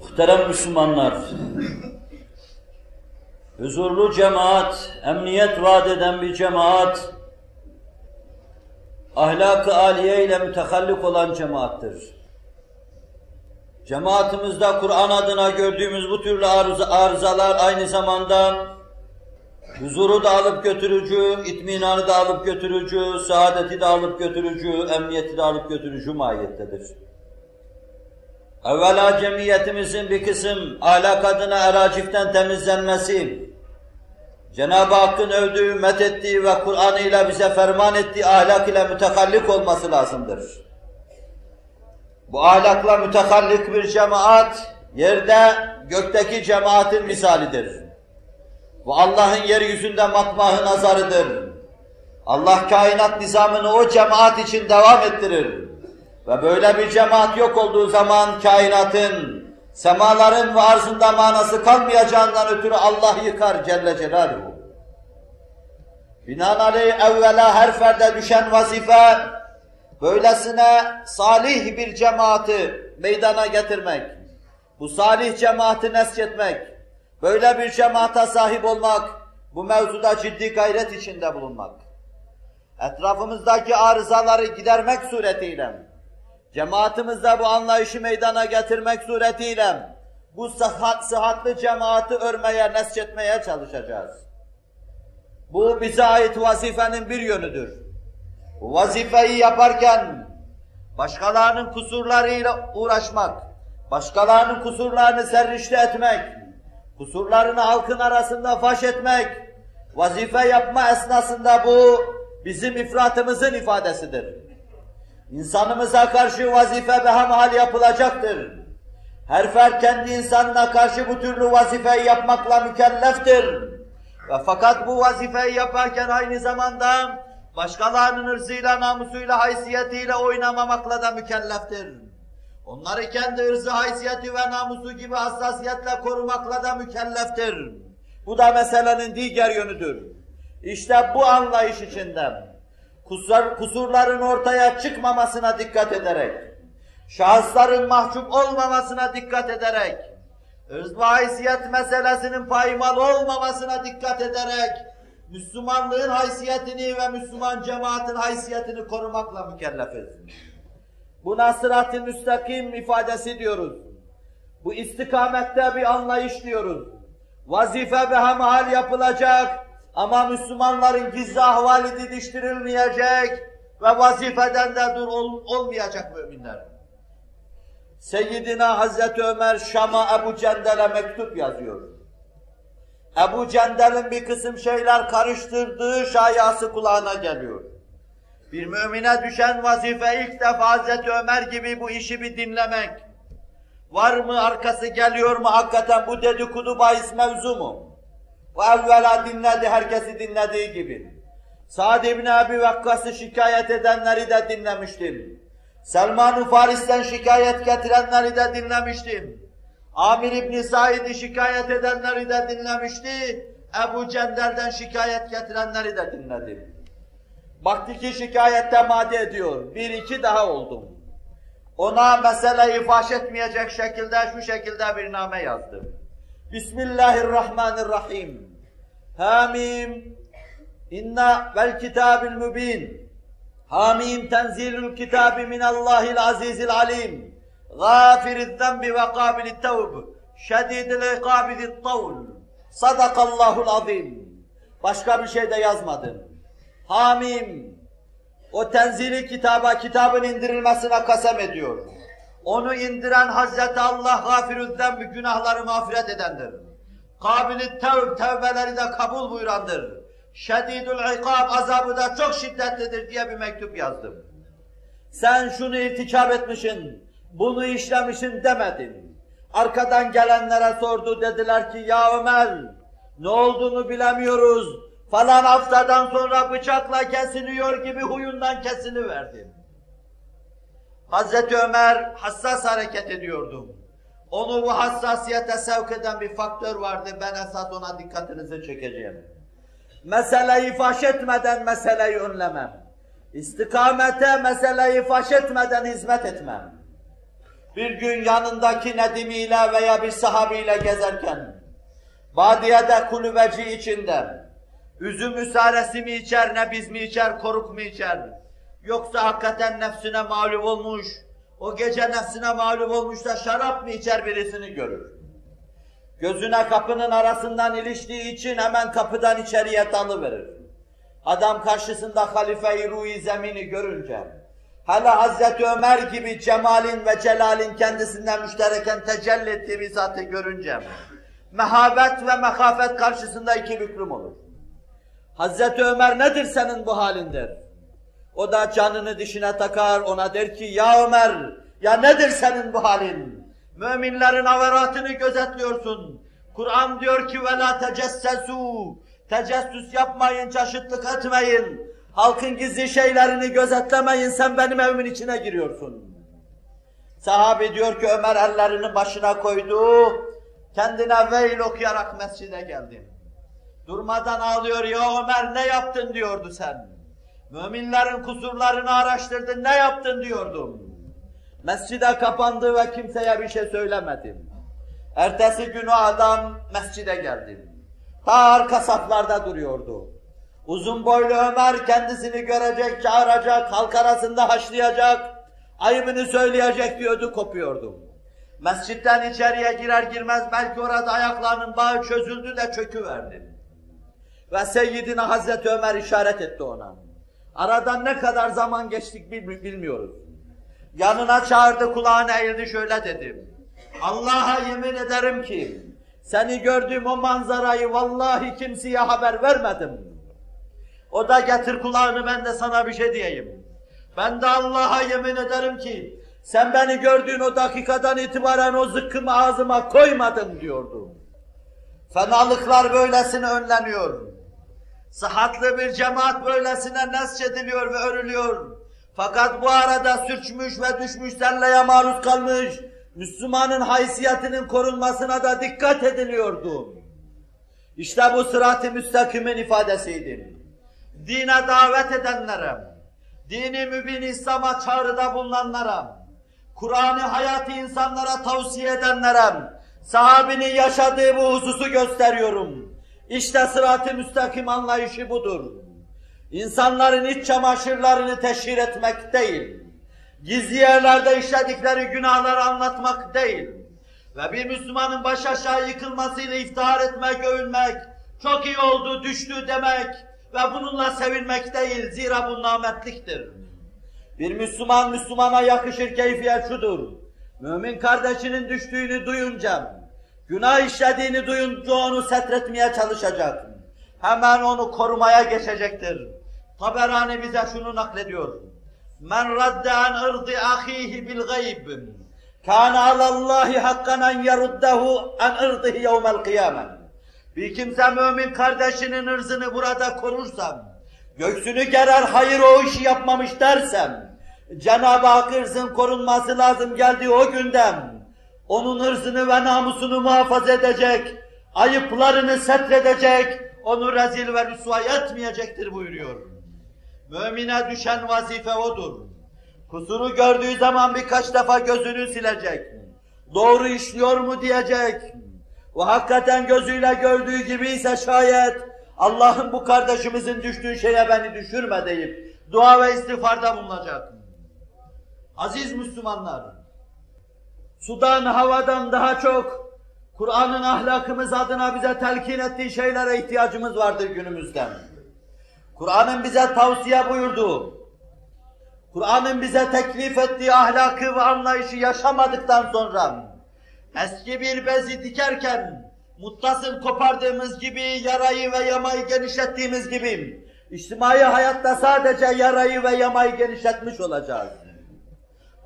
Muhterem Müslümanlar, huzurlu cemaat, emniyet vaat eden bir cemaat, ahlak-ı aliye ile mütehallik olan cemaattir. Cemaatimizde Kur'an adına gördüğümüz bu türlü arızalar aynı zamanda huzuru da alıp götürücü, itminanı da alıp götürücü, saadeti de alıp götürücü, emniyeti de alıp götürücü mahiyettedir. Evvela cemiyetimizin bir kısım ahlak adına eraciften temizlenmesi, Cenab-ı Hakk'ın övdüğü, methettiği ve Kur'an ile bize ferman ettiği ahlak ile mütekallik olması lazımdır. Bu ahlakla mütehallik bir cemaat, yerde gökteki cemaatin misalidir. Bu Allah'ın yeryüzünde matmahı nazarıdır. Allah kainat nizamını o cemaat için devam ettirir. Ve böyle bir cemaat yok olduğu zaman kainatın, semaların ve arzında manası kalmayacağından ötürü Allah yıkar Celle Celaluhu. Binaenaleyh evvela her ferde düşen vazife, böylesine salih bir cemaati meydana getirmek, bu salih cemaati nesyetmek, böyle bir cemaata sahip olmak, bu mevzuda ciddi gayret içinde bulunmak. Etrafımızdaki arızaları gidermek suretiyle, cemaatimizde bu anlayışı meydana getirmek suretiyle, bu sıhhat, sıhhatlı cemaati örmeye, nesçetmeye çalışacağız. Bu bize ait vazifenin bir yönüdür. Vazifeyi yaparken başkalarının kusurlarıyla uğraşmak, başkalarının kusurlarını serrişte etmek, kusurlarını halkın arasında faş etmek, vazife yapma esnasında bu bizim ifratımızın ifadesidir. İnsanımıza karşı vazife behemhal yapılacaktır. Her fert kendi insanına karşı bu türlü vazifeyi yapmakla mükelleftir. Ve fakat bu vazifeyi yaparken aynı zamanda başkalarının ırzıyla, namusuyla, haysiyetiyle oynamamakla da mükelleftir. Onları kendi ırzı, haysiyeti ve namusu gibi hassasiyetle korumakla da mükelleftir. Bu da meselenin diğer yönüdür. İşte bu anlayış içinde kusur, kusurların ortaya çıkmamasına dikkat ederek, şahısların mahcup olmamasına dikkat ederek, ırz haysiyet meselesinin paymal olmamasına dikkat ederek, Müslümanlığın haysiyetini ve Müslüman cemaatin haysiyetini korumakla mükellefiz. Buna sırat-ı müstakim ifadesi diyoruz. Bu istikamette bir anlayış diyoruz. Vazife ve hemhal yapılacak ama Müslümanların gizli ahvali didiştirilmeyecek ve vazifeden de dur ol, olmayacak müminler. Seyyidina Hazreti Ömer Şam'a Ebu Cendel'e mektup yazıyor. Ebu Cendel'in bir kısım şeyler karıştırdığı şayası kulağına geliyor. Bir mümine düşen vazife ilk defa Hazreti Ömer gibi bu işi bir dinlemek. Var mı arkası geliyor mu hakikaten bu dedikodu bahis mevzu mu? Bu evvela dinledi herkesi dinlediği gibi. Sa'd ibn Abi Vakkas'ı şikayet edenleri de dinlemiştim. Selman-ı Faris'ten şikayet getirenleri de dinlemiştim. Amir İbni Said'i şikayet edenleri de dinlemişti. Ebu Cendel'den şikayet getirenleri de dinledi. Baktı ki şikayette madde ediyor. Bir iki daha oldum. Ona meseleyi faş etmeyecek şekilde şu şekilde bir name yazdım. Bismillahirrahmanirrahim. Hamim. İnna vel kitabil mübin. Hamim tenzilul kitabi minallahil azizil alim. Gafiriz zembi ve kabilit tevb. Şedidil ikabidit tavl. Sadakallahul azim. Başka bir şey de yazmadım. Hamim. O tenzili kitaba, kitabın indirilmesine kasem ediyor. Onu indiren Hazreti Allah gafirü zembi günahları mağfiret edendir. Kabili tevb, tevbeleri de kabul buyurandır. Şedidül ikab, azabı da çok şiddetlidir diye bir mektup yazdım. Sen şunu irtikap etmişsin, bunu işlemişsin demedin. Arkadan gelenlere sordu dediler ki ya Ömer ne olduğunu bilemiyoruz. Falan haftadan sonra bıçakla kesiliyor gibi huyundan kesiliverdim. Hazreti Ömer hassas hareket ediyordu. Onu bu hassasiyete sevk eden bir faktör vardı. Ben esas ona dikkatinizi çekeceğim. Meseleyi faş etmeden meseleyi önlemem. İstikamete meseleyi faş etmeden hizmet etmem. Bir gün yanındaki Nedimiyle veya bir sahabiyle gezerken, badiyede kulübeci içinde, üzüm müsaresi mi içer, ne biz mi içer, koruk mu içer, yoksa hakikaten nefsine mağlup olmuş, o gece nefsine mağlup olmuş da şarap mı içer birisini görür. Gözüne kapının arasından iliştiği için hemen kapıdan içeriye dalıverir. Adam karşısında halife-i ruhi zemini görünce, hele Hazreti Ömer gibi cemalin ve celalin kendisinden müştereken tecelli ettiği bir zatı görünce, mehabet ve mekafet karşısında iki büklüm olur. Hazreti Ömer nedir senin bu halin der. O da canını dişine takar, ona der ki, ya Ömer, ya nedir senin bu halin? Müminlerin avaratını gözetliyorsun. Kur'an diyor ki, ve la tecessesu, tecessüs yapmayın, çaşıtlık etmeyin. Halkın gizli şeylerini gözetlemeyin, sen benim evimin içine giriyorsun. Sahabi diyor ki, Ömer ellerini başına koydu, kendine veil okuyarak mescide geldi. Durmadan ağlıyor, ya Ömer ne yaptın diyordu sen. Müminlerin kusurlarını araştırdın, ne yaptın diyordum. Mescide kapandı ve kimseye bir şey söylemedim. Ertesi gün o adam mescide geldi. Ta arka saflarda duruyordu. Uzun boylu Ömer kendisini görecek, çağıracak, halk arasında haşlayacak, ayıbını söyleyecek diyordu, kopuyordu. Mescitten içeriye girer girmez belki orada ayaklarının bağı çözüldü de çöküverdi. Ve Seyyidina Hazreti Ömer işaret etti ona. Aradan ne kadar zaman geçtik bilmiyoruz. Yanına çağırdı, kulağına eğildi şöyle dedim. Allah'a yemin ederim ki seni gördüğüm o manzarayı vallahi kimseye haber vermedim. O da getir kulağını ben de sana bir şey diyeyim. Ben de Allah'a yemin ederim ki sen beni gördüğün o dakikadan itibaren o zıkkımı ağzıma koymadın diyordu. Fenalıklar böylesine önleniyor. Sıhhatlı bir cemaat böylesine nesçediliyor ve örülüyor. Fakat bu arada sürçmüş ve düşmüş selleye maruz kalmış, Müslümanın haysiyetinin korunmasına da dikkat ediliyordu. İşte bu sırat-ı müstakimin ifadesiydi. Dine davet edenlere, dini mübin İslam'a çağrıda bulunanlara, Kur'an'ı hayatı insanlara tavsiye edenlere, sahabinin yaşadığı bu hususu gösteriyorum. İşte sırat-ı müstakim anlayışı budur. İnsanların iç çamaşırlarını teşhir etmek değil, gizli yerlerde işledikleri günahları anlatmak değil ve bir Müslümanın baş aşağı yıkılmasıyla iftihar etmek, övünmek, çok iyi oldu, düştü demek ve bununla sevinmek değil, zira bu nametliktir. Bir Müslüman, Müslümana yakışır keyfiyet şudur, mümin kardeşinin düştüğünü duyunca, günah işlediğini duyunca onu setretmeye çalışacak. Hemen onu korumaya geçecektir. Taberani bize şunu naklediyor. Men radde an ırdı ahihi bil gayb. Kana alallahi hakkan en yeruddehu an ırdıhi yevmel kıyamet. Bir kimse mümin kardeşinin ırzını burada korursam, göksünü gerer hayır o işi yapmamış dersem, Cenab-ı Hak ırzın korunması lazım geldiği o günden, onun hırzını ve namusunu muhafaza edecek, ayıplarını setredecek, onu rezil ve rüsva etmeyecektir buyuruyor. Mümine düşen vazife odur. Kusuru gördüğü zaman birkaç defa gözünü silecek. Doğru işliyor mu diyecek. O hakikaten gözüyle gördüğü gibi ise şayet Allah'ın bu kardeşimizin düştüğü şeye beni düşürme deyip dua ve istiğfarda bulunacak. Aziz Müslümanlar, sudan, havadan daha çok Kur'an'ın ahlakımız adına bize telkin ettiği şeylere ihtiyacımız vardır günümüzde. Kur'an'ın bize tavsiye buyurduğu, Kur'an'ın bize teklif ettiği ahlakı ve anlayışı yaşamadıktan sonra eski bir bezi dikerken muttasıl kopardığımız gibi yarayı ve yamayı genişlettiğimiz gibi içtimai hayatta sadece yarayı ve yamayı genişletmiş olacağız.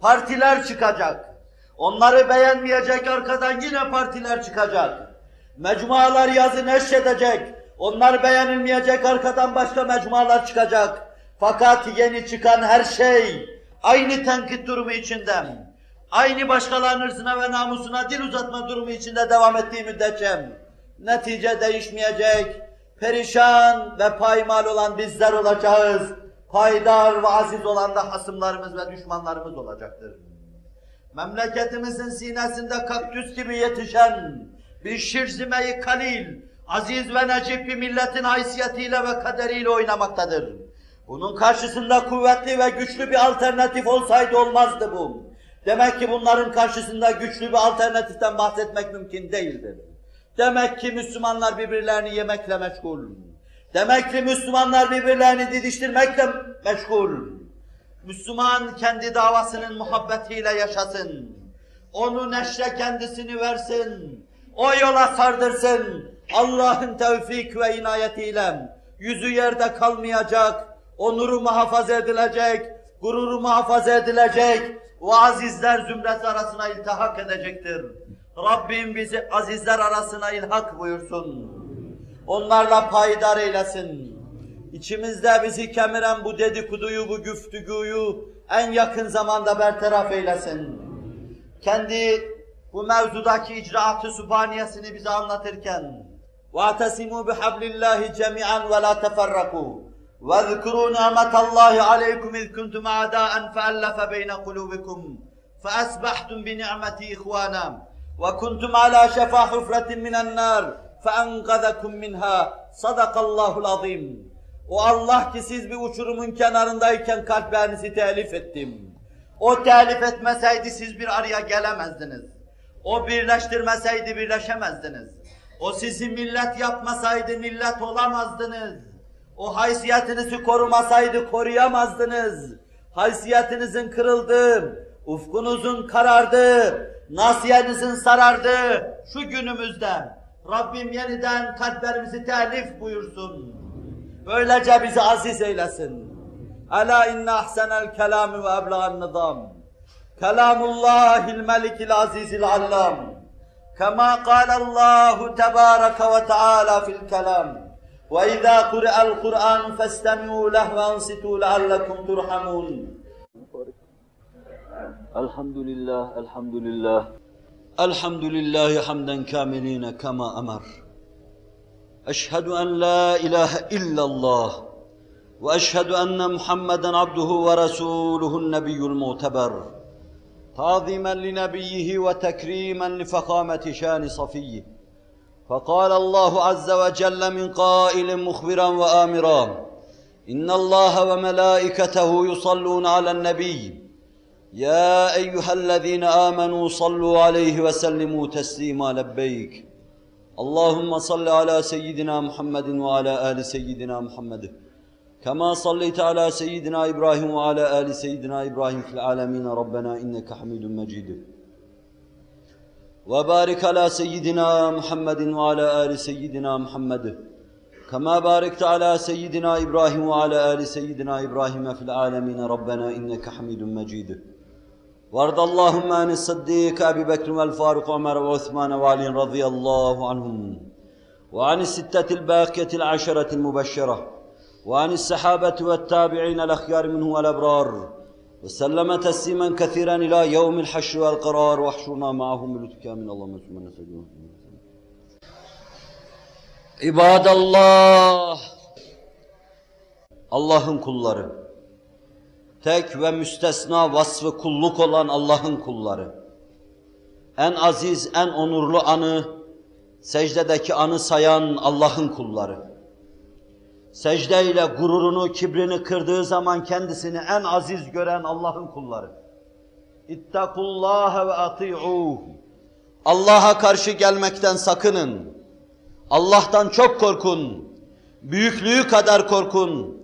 Partiler çıkacak. Onları beğenmeyecek arkadan yine partiler çıkacak. Mecmualar yazı neşredecek. Onlar beğenilmeyecek arkadan başka mecmualar çıkacak. Fakat yeni çıkan her şey aynı tenkit durumu içinde, aynı başkalarının hırsına ve namusuna dil uzatma durumu içinde devam ettiği müddetçe netice değişmeyecek, perişan ve paymal olan bizler olacağız. Paydar ve aziz olan da hasımlarımız ve düşmanlarımız olacaktır. Memleketimizin sinesinde kaktüs gibi yetişen bir şirzimeyi kalil, aziz ve necip bir milletin haysiyetiyle ve kaderiyle oynamaktadır. Bunun karşısında kuvvetli ve güçlü bir alternatif olsaydı olmazdı bu. Demek ki bunların karşısında güçlü bir alternatiften bahsetmek mümkün değildir. Demek ki Müslümanlar birbirlerini yemekle meşgul. Demek ki Müslümanlar birbirlerini didiştirmekle meşgul. Müslüman kendi davasının muhabbetiyle yaşasın. Onu neşre kendisini versin. O yola sardırsın. Allah'ın tevfik ve inayetiyle yüzü yerde kalmayacak, onuru muhafaza edilecek, gururu muhafaza edilecek, o azizler zümresi arasına iltihak edecektir. Rabbim bizi azizler arasına ilhak buyursun. Onlarla payidar eylesin. İçimizde bizi kemiren bu dedikoduyu, bu güftüguyu en yakın zamanda bertaraf eylesin. Kendi bu mevzudaki icraatı subhaniyesini bize anlatırken وَاَعْتَسِمُوا بِحَبْلِ اللّٰهِ جَمِيعًا وَلَا تَفَرَّقُوا وَاذْكُرُوا نِعْمَةَ اللّٰهِ عَلَيْكُمْ إِذْ كُنْتُمْ أَعْدَاءً فَأَلَّفَ بَيْنَ قُلُوبِكُمْ فَأَصْبَحْتُمْ بِنِعْمَتِهِ إِخْوَانًا وَكُنْتُمْ عَلَى شَفَا حُفْرَةٍ مِنَ النَّارِ فَأَنْقَذَكُمْ مِنْهَا صَدَقَ اللّٰهُ الْعَظِيمُ o Allah ki siz bir uçurumun kenarındayken kalplerinizi telif ettim. O telif etmeseydi siz bir araya gelemezdiniz. O birleştirmeseydi birleşemezdiniz. O sizi millet yapmasaydı millet olamazdınız. O haysiyetinizi korumasaydı koruyamazdınız. Haysiyetinizin kırıldı, ufkunuzun karardı, nasiyenizin sarardı şu günümüzde. Rabbim yeniden kalplerimizi telif buyursun. Böylece bizi aziz eylesin. Ela inne ahsenel kelami ve ebla'n nizam. Kelamullahil melikil azizil allam. Kema kâlallahu tebâreke ve teâlâ fil kelam. وَإِذَا قُرِئَ الْقُرْآنُ فَاسْتَمِعُوا لَهُ وَأَنصِتُوا لَعَلَّكُمْ تُرْحَمُونَ الحمد لله الحمد لله الحمد لله حمدا كاملين كما أمر أشهد أن لا إله إلا الله وأشهد أن محمدا عبده ورسوله النبي المعتبر تعظيما لنبيه وتكريما لفخامة شان صفيه. فقال الله عز وجل من قائل مخبرا وآمرا إن الله وملائكته يصلون على النبي. يا أيها الذين آمنوا صلوا عليه وسلموا تسليما لبيك. اللهم صل على سيدنا محمد وعلى آل سيدنا محمد كما صليت على سيدنا إبراهيم وعلى آل سيدنا إبراهيم في العالمين ربنا إنك حميد مجيد وبارك على سيدنا محمد وعلى آل سيدنا محمد كما باركت على سيدنا إبراهيم وعلى آل سيدنا إبراهيم في العالمين ربنا إنك حميد مجيد وارض اللهم عن الصديق أبي بكر والفاروق وعمر وعثمان وعلي رضي الله عنهم وعن الستة الباقية العشرة المبشرة وعن السحابة والتابعين الأخيار منه والأبرار وسلم تسليما كثيرا إلى يوم الحشر والقرار واحشرنا معهم بلطفك من اللهم ثم نسجد İbadallah Allah'ın kulları tek ve müstesna vasfı kulluk olan Allah'ın kulları en aziz, en onurlu anı secdedeki anı sayan Allah'ın kulları secde ile gururunu, kibrini kırdığı zaman kendisini en aziz gören Allah'ın kulları. İttakullaha ve ati'uh. Allah'a karşı gelmekten sakının. Allah'tan çok korkun. Büyüklüğü kadar korkun.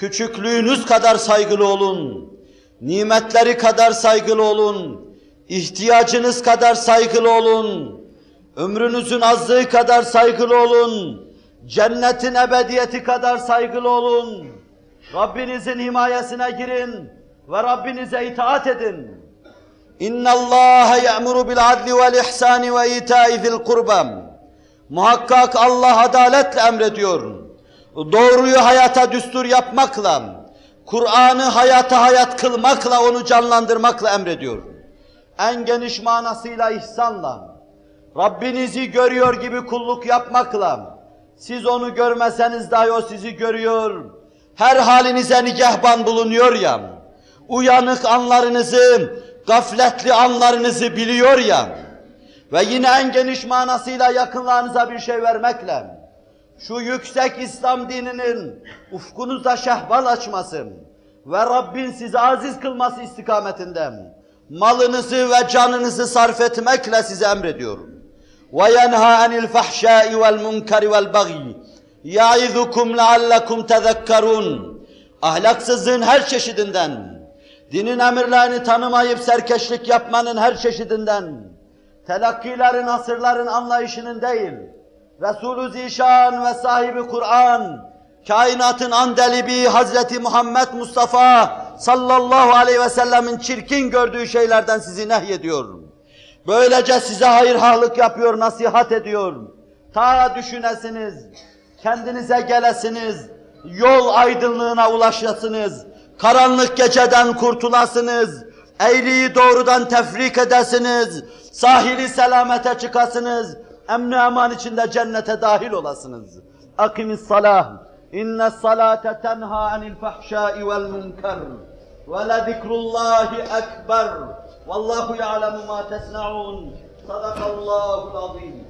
Küçüklüğünüz kadar saygılı olun. Nimetleri kadar saygılı olun. İhtiyacınız kadar saygılı olun. Ömrünüzün azlığı kadar saygılı olun. Cennetin ebediyeti kadar saygılı olun. Rabbinizin himayesine girin ve Rabbinize itaat edin. İnna Allah ya'muru bil adli vel ihsani ve ita'i zil. Muhakkak Allah adaletle emrediyor. Doğruyu hayata düstur yapmakla, Kur'an'ı hayata hayat kılmakla, onu canlandırmakla emrediyor. En geniş manasıyla ihsanla, Rabbinizi görüyor gibi kulluk yapmakla, siz onu görmeseniz dahi o sizi görüyor. Her halinize nigahban bulunuyor ya. Uyanık anlarınızı, gafletli anlarınızı biliyor ya. Ve yine en geniş manasıyla yakınlarınıza bir şey vermekle Şu yüksek İslam dininin ufkunuza şehval açması ve Rabbin sizi aziz kılması istikametinde malınızı ve canınızı sarf etmekle size emrediyorum. وَيَنْهَا عَنِ الْفَحْشَاءِ وَالْمُنْكَرِ وَالْبَغْيِ يَعِذُكُمْ لَعَلَّكُمْ تَذَكَّرُونَ Ahlaksızlığın her çeşidinden, dinin emirlerini tanımayıp serkeşlik yapmanın her çeşidinden, telakkilerin, asırların anlayışının değil, Resulü Zişan ve sahibi Kur'an, kainatın andelibi Hazreti Muhammed Mustafa sallallahu aleyhi ve sellemin çirkin gördüğü şeylerden sizi nehyediyorum. Böylece size hayırhalık yapıyor, nasihat ediyor. Ta düşünesiniz, kendinize gelesiniz, yol aydınlığına ulaşasınız, karanlık geceden kurtulasınız, eğriyi doğrudan tefrik edesiniz, sahili selamete çıkasınız, emni aman içinde cennete dahil olasınız. Akimis salah. İnne salate tenha anil fahşai vel münker. Ve le zikrullahi ekber. Vallahu ya'lemu ma tesna'un. Sadakallahul azim.